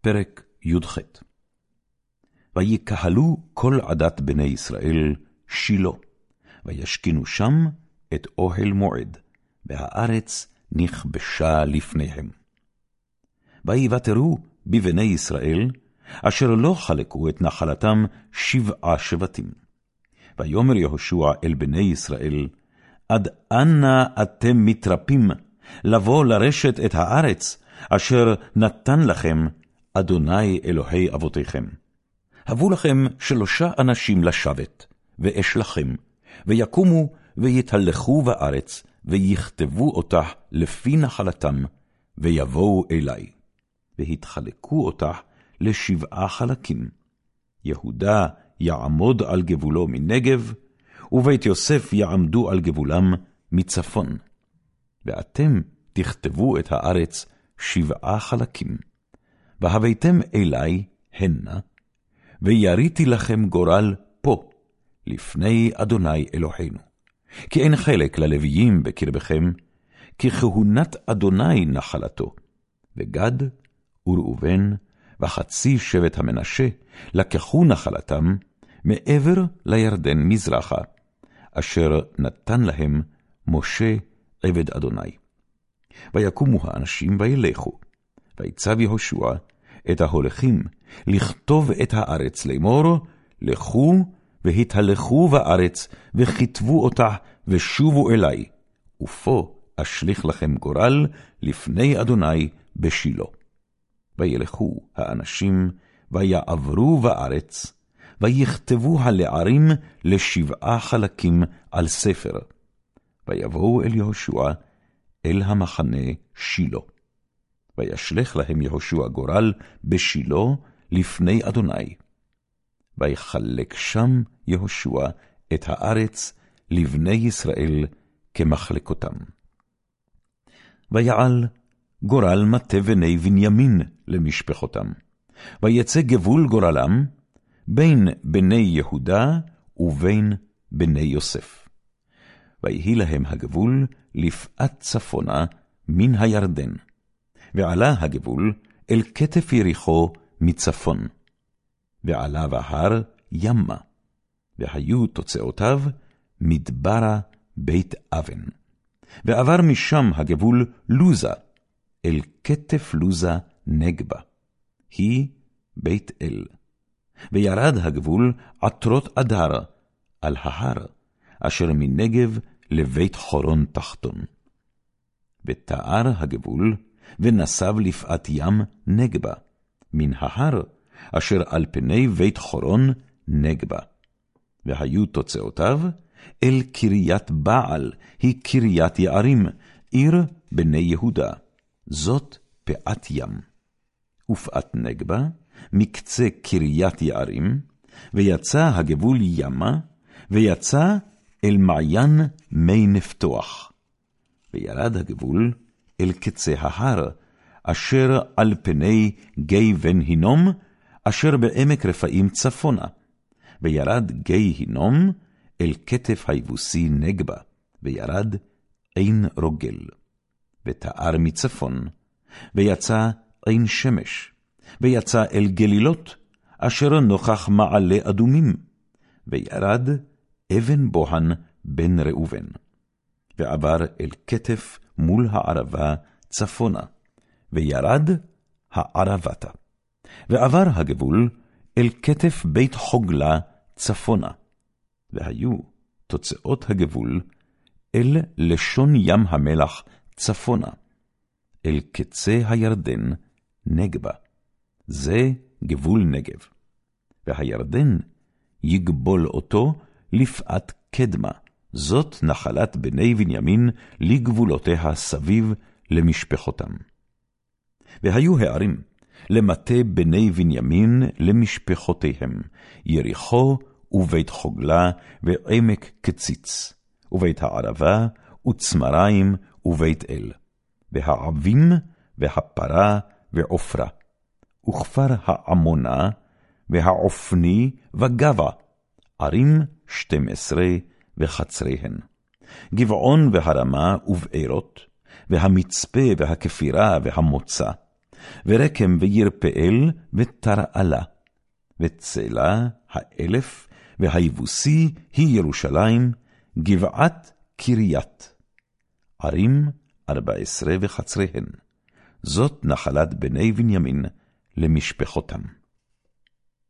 פרק י"ח ויקהלו כל עדת בני ישראל שילה, וישכינו שם את אוהל מועד, והארץ נכבשה לפניהם. ויוותרו בבני ישראל, אשר לא חלקו את נחלתם שבעה שבטים. ויאמר יהושע אל בני ישראל, עד אנה אתם מתרפים לבוא לרשת את הארץ, אשר נתן לכם אדוני אלוהי אבותיכם. הבו לכם שלושה אנשים לשבת, ואש לכם, ויקומו ויתהלכו בארץ, ויכתבו אותה לפי נחלתם, ויבואו אלי. והתחלקו אותה לשבעה חלקים. יהודה יעמוד על גבולו מנגב, ובית יוסף יעמדו על גבולם מצפון. ואתם תכתבו את הארץ שבעה חלקים. והבאתם אלי הנה, ויריתי לכם גורל פה, לפני אדוני אלוהינו. כי אין חלק ללוויים בקרבכם, כי כהונת אדוני נחלתו. וגד וראובן וחצי שבט המנשה לקחו נחלתם מעבר לירדן מזרחה, אשר נתן להם משה עבד אדוני. ויקומו האנשים וילכו, ויצב יהושע את ההולכים לכתוב את הארץ לאמור, לכו והתהלכו בארץ, וכתבו אותה, ושובו אלי, ופה אשליך לכם גורל לפני אדוני בשילה. וילכו האנשים, ויעברו בארץ, ויכתבו הלערים לשבעה חלקים על ספר. ויבואו אל יהושע, אל המחנה שילה. וישלך להם יהושע גורל בשילה לפני אדוני. ויחלק שם יהושע את הארץ לבני ישראל כמחלקותם. ויעל גורל מטה בני בנימין למשפחותם, ויצא גבול גורלם בין בני יהודה ובין בני יוסף. ויהי להם הגבול לפאת צפונה מן הירדן, ועלה הגבול אל כתף יריחו מצפון, ועלה בהר ימה, והיו תוצאותיו מדברה בית אבן. ועבר משם הגבול לוזה, אל כתף לוזה נגבה, היא בית אל. וירד הגבול עטרות אדר, על ההר, אשר מנגב לבית חורון תחתון. ותאר הגבול, ונסב לפאת ים נגבה, מן ההר, אשר על פני בית חורון נגבה. והיו תוצאותיו אל קריית בעל, היא קריית יערים, עיר בני יהודה, זאת פאת ים. ופאת נגבה, מקצה קריית יערים, ויצא הגבול ימה, ויצא אל מעיין מי נפתוח. וירד הגבול אל קצה ההר, אשר על פני גיא בן הינום, אשר בעמק רפאים צפונה. וירד גיא הינום אל כתף היבוסי נגבה, וירד עין רוגל. ותאר מצפון, ויצא עין שמש, ויצא אל גלילות, אשר נוכח מעלה אדומים, וירד אבן בוהן בן ראובן. ועבר אל כתף מול הערבה צפונה, וירד הערבתה. ועבר הגבול אל כתף בית חוגלה צפונה. והיו תוצאות הגבול אל לשון ים המלח צפונה, אל קצה הירדן נגבה. זה גבול נגב. והירדן יגבול אותו לפאת קדמה, זאת נחלת בני בנימין לגבולותיה סביב למשפחותם. והיו הערים למטה בני בנימין למשפחותיהם, יריחו ובית חוגלה ועמק קציץ, ובית הערבה וצמריים ובית אל, והעבים והפרה ועופרה, וכפר העמונה והעופני וגבה, ערים שתים עשרה וחצריהן. גבעון והרמה ובארות, והמצפה והכפירה והמוצא, ורקם וירפאל ותרעלה. וצלה האלף, והיבוסי היא ירושלים, גבעת קריית. ערים ארבע עשרה וחצריהן. זאת נחלת בני בנימין למשפחותם.